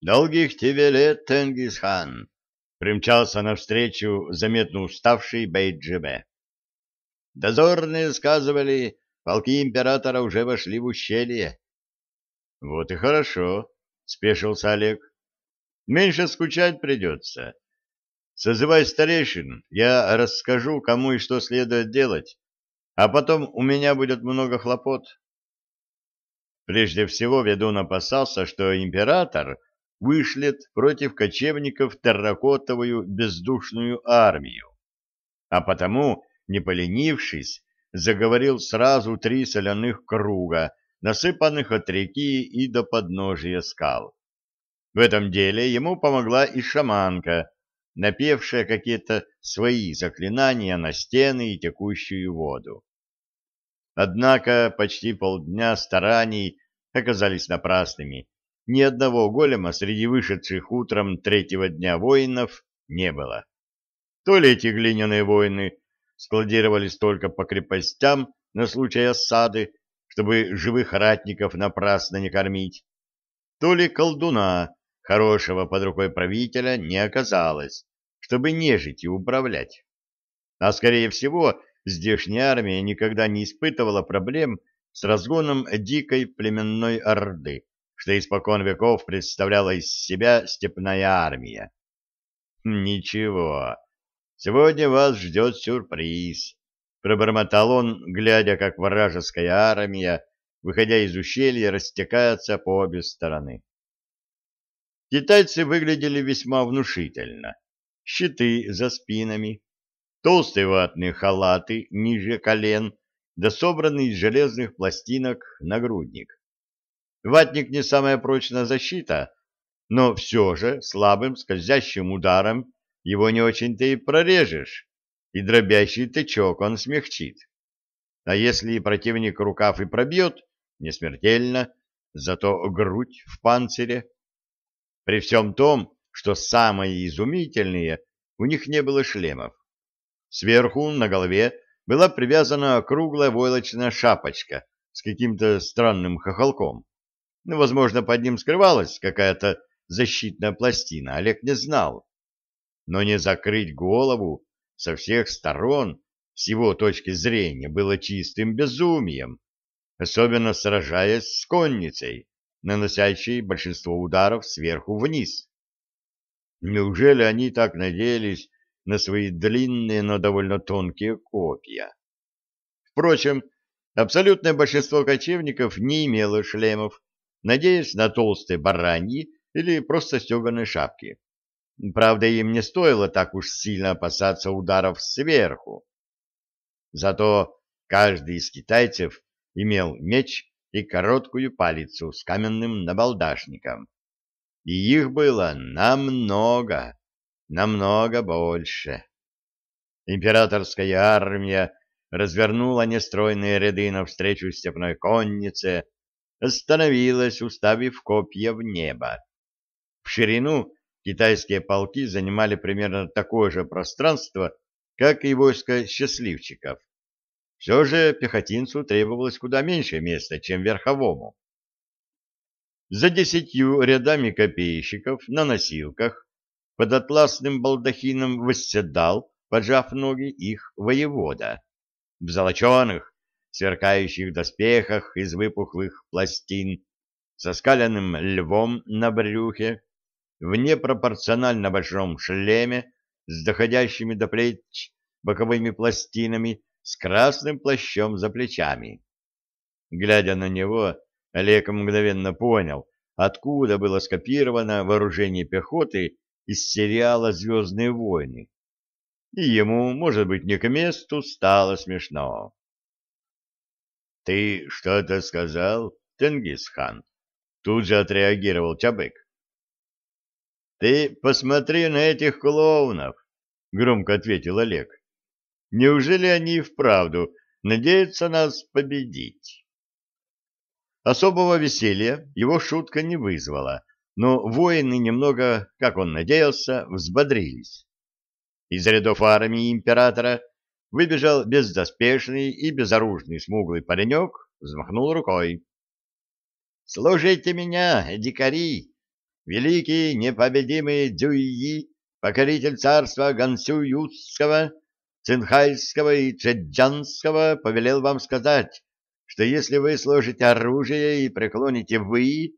Долгих тебе лет, Тенгисхан! Примчался навстречу заметно уставший Бейджибе. Дозорные сказывали, полки императора уже вошли в ущелье. — Вот и хорошо, — спешился Олег. — Меньше скучать придется. Созывай старейшин, я расскажу, кому и что следует делать, а потом у меня будет много хлопот. Прежде всего ведун опасался, что император вышлет против кочевников терракотовую бездушную армию, а потому, не поленившись, заговорил сразу три соляных круга, насыпанных от реки и до подножия скал. В этом деле ему помогла и шаманка, напевшая какие-то свои заклинания на стены и текущую воду. Однако почти полдня стараний оказались напрасными. Ни одного голема среди вышедших утром третьего дня воинов не было. То ли эти глиняные воины складировались только по крепостям на случай осады, чтобы живых ратников напрасно не кормить, то ли колдуна, хорошего под рукой правителя, не оказалось, чтобы нежитью управлять. А скорее всего, здешняя армия никогда не испытывала проблем с разгоном дикой племенной орды, что испокон веков представляла из себя степная армия. «Ничего, сегодня вас ждет сюрприз», — пробормотал он, глядя, как вражеская армия, выходя из ущелья, растекается по обе стороны. Китайцы выглядели весьма внушительно. Щиты за спинами, толстые ватные халаты ниже колен, да собранный из железных пластинок нагрудник. Ватник не самая прочная защита, но все же слабым скользящим ударом его не очень-то и прорежешь, и дробящий тычок он смягчит. А если противник рукав и пробьет, не смертельно, зато грудь в панцире. При всем том, что самое изумительное, у них не было шлемов. Сверху на голове была привязана круглая войлочная шапочка с каким-то странным хохолком. Ну, возможно, под ним скрывалась какая-то защитная пластина, Олег не знал. Но не закрыть голову со всех сторон с его точки зрения было чистым безумием, особенно сражаясь с конницей, наносящей большинство ударов сверху вниз. Неужели они так надеялись на свои длинные, но довольно тонкие копья. Впрочем, абсолютное большинство кочевников не имело шлемов, надеясь на толстые бараньи или просто стеганые шапки. Правда, им не стоило так уж сильно опасаться ударов сверху. Зато каждый из китайцев имел меч и короткую палицу с каменным набалдашником. И их было намного намного больше. Императорская армия развернула нестройные ряды навстречу степной коннице, остановилась, уставив копья в небо. В ширину китайские полки занимали примерно такое же пространство, как и войско счастливчиков. Все же пехотинцу требовалось куда меньше места, чем верховому. За десятью рядами копейщиков на носилках под атласным балдахином восседал, поджав ноги, их воевода. В золоченых, сверкающих доспехах из выпуклых пластин, со скаленным львом на брюхе, в непропорционально большом шлеме с доходящими до плеч боковыми пластинами, с красным плащом за плечами. Глядя на него, Олег мгновенно понял, откуда было скопировано вооружение пехоты из сериала «Звездные войны». И ему, может быть, не к месту стало смешно. «Ты что-то сказал, Тенгисхан?» Тут же отреагировал Чабык. «Ты посмотри на этих клоунов!» — громко ответил Олег. «Неужели они вправду надеются нас победить?» Особого веселья его шутка не вызвала, но воины немного, как он надеялся, взбодрились. Из рядов армии императора выбежал бездоспешный и безоружный смуглый паренек, взмахнул рукой. — Слушайте меня, дикари! великий непобедимый Дзюйи, покоритель царства Гансю-Ютского, Цинхайского и Чеджанского, повелел вам сказать, что если вы сложите оружие и преклоните вы,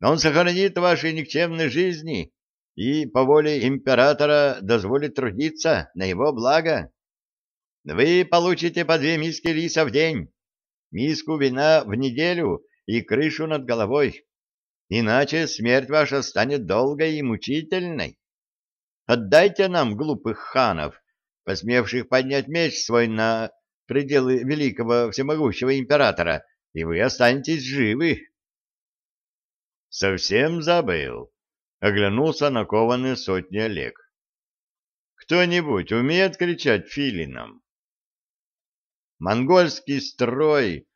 он сохранит ваши никчемные жизни и по воле императора дозволит трудиться на его благо. Вы получите по две миски риса в день, миску вина в неделю и крышу над головой. Иначе смерть ваша станет долгой и мучительной. Отдайте нам глупых ханов, посмевших поднять меч свой на пределы великого всемогущего императора, и вы останетесь живы. Совсем забыл. Оглянулся на кованые сотни Олег. Кто-нибудь умеет кричать филинам? Монгольский строй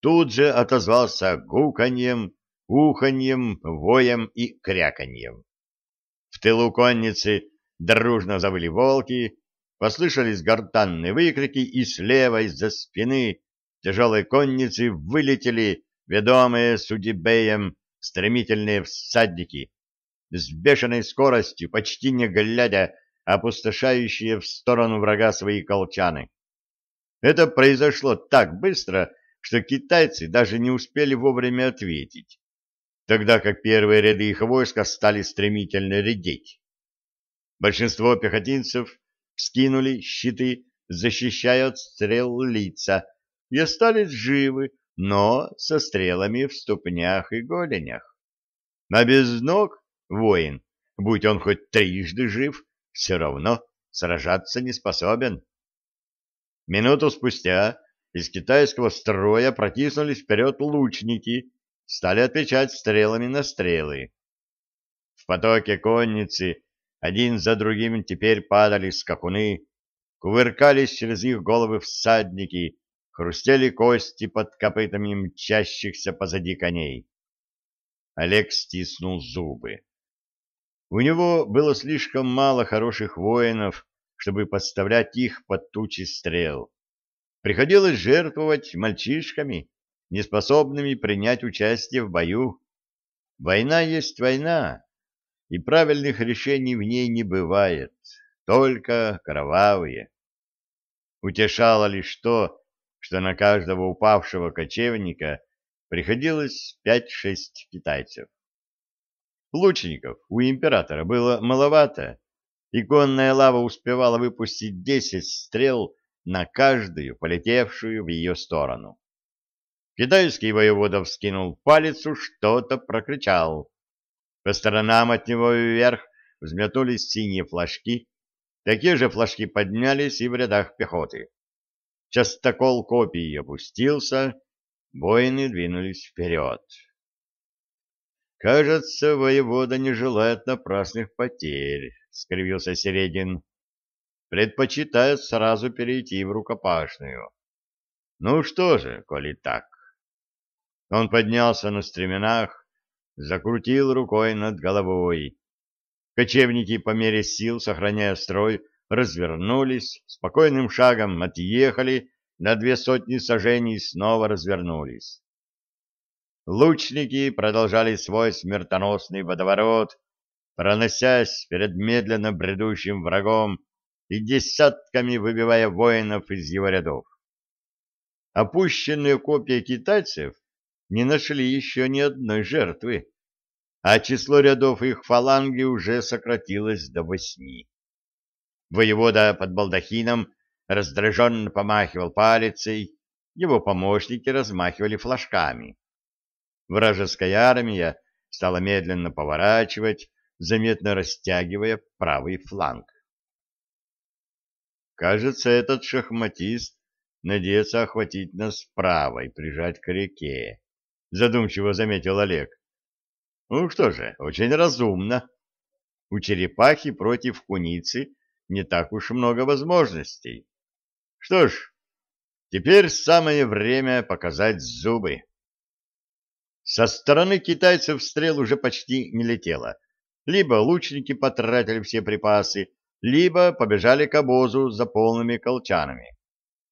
тут же отозвался гуканьем, уханьем, воем и кряканьем. В тылу конницы дружно завыли волки, послышались гортанные выкрики, и слева из-за спины тяжелой конницы вылетели, ведомые судебеем, стремительные всадники, с бешеной скоростью, почти не глядя, опустошающие в сторону врага свои колчаны. Это произошло так быстро, что китайцы даже не успели вовремя ответить, тогда как первые ряды их войска стали стремительно редеть. Большинство пехотинцев скинули щиты, защищая от стрел лица, и остались живы, но со стрелами в ступнях и голенях. А без ног воин, будь он хоть трижды жив, все равно сражаться не способен. Минуту спустя из китайского строя протиснулись вперед лучники, стали отвечать стрелами на стрелы. В потоке конницы один за другим теперь падали скакуны, кувыркались через их головы всадники, хрустели кости под копытами мчащихся позади коней. Олег стиснул зубы. У него было слишком мало хороших воинов, чтобы подставлять их под тучи стрел. Приходилось жертвовать мальчишками, неспособными принять участие в бою. Война есть война, и правильных решений в ней не бывает, только кровавые. Утешало лишь то, что на каждого упавшего кочевника приходилось пять-шесть китайцев. Лучников у императора было маловато, и конная лава успевала выпустить десять стрел на каждую, полетевшую в ее сторону. Китайский воевода вскинул палец, что-то прокричал. По сторонам от него вверх взметнулись синие флажки, такие же флажки поднялись и в рядах пехоты. Частокол копий опустился, воины двинулись вперед. Кажется, воевода не желает напрасных потерь. — скривился Середин. «Предпочитает сразу перейти в рукопашную. Ну что же, коли так?» Он поднялся на стременах, закрутил рукой над головой. Кочевники по мере сил, сохраняя строй, развернулись, спокойным шагом отъехали на две сотни сажений и снова развернулись. Лучники продолжали свой смертоносный водоворот, проносясь перед медленно бредущим врагом и десятками выбивая воинов из его рядов. Опущенные копья китайцев не нашли еще ни одной жертвы, а число рядов их фаланги уже сократилось до восьми. Воевода под балдахином раздраженно помахивал палицей, его помощники размахивали флажками. Вражеская армия стала медленно поворачивать, заметно растягивая правый фланг. Кажется, этот шахматист надеется охватить нас правой, прижать к реке, задумчиво заметил Олег. Ну что же, очень разумно. У черепахи против куницы не так уж много возможностей. Что ж, теперь самое время показать зубы. Со стороны китайцев стрел уже почти не летело, либо лучники потратили все припасы, либо побежали к обозу за полными колчанами.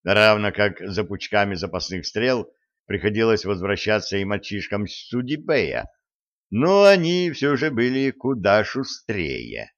Равно как за пучками запасных стрел приходилось возвращаться и мальчишкам Судибея, но они все же были куда шустрее.